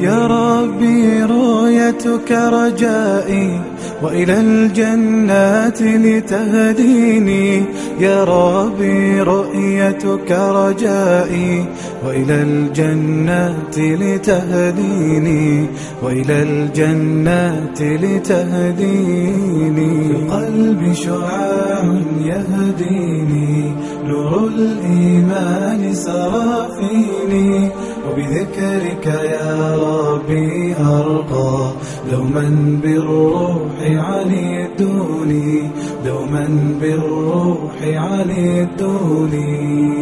يا ربي رؤيتك رجائي وإلى الجنات لتهديني. يا ربي رؤيتك رجائي وإلى الجنات لتهديني. وإلى الجنات لتهديني. في قلبي شعاع يهديني نور الإيمان سرى فيني وبذكرك يا ربي أرقى. دوما بالروح علي الدوني دوما بالروح علي الدوني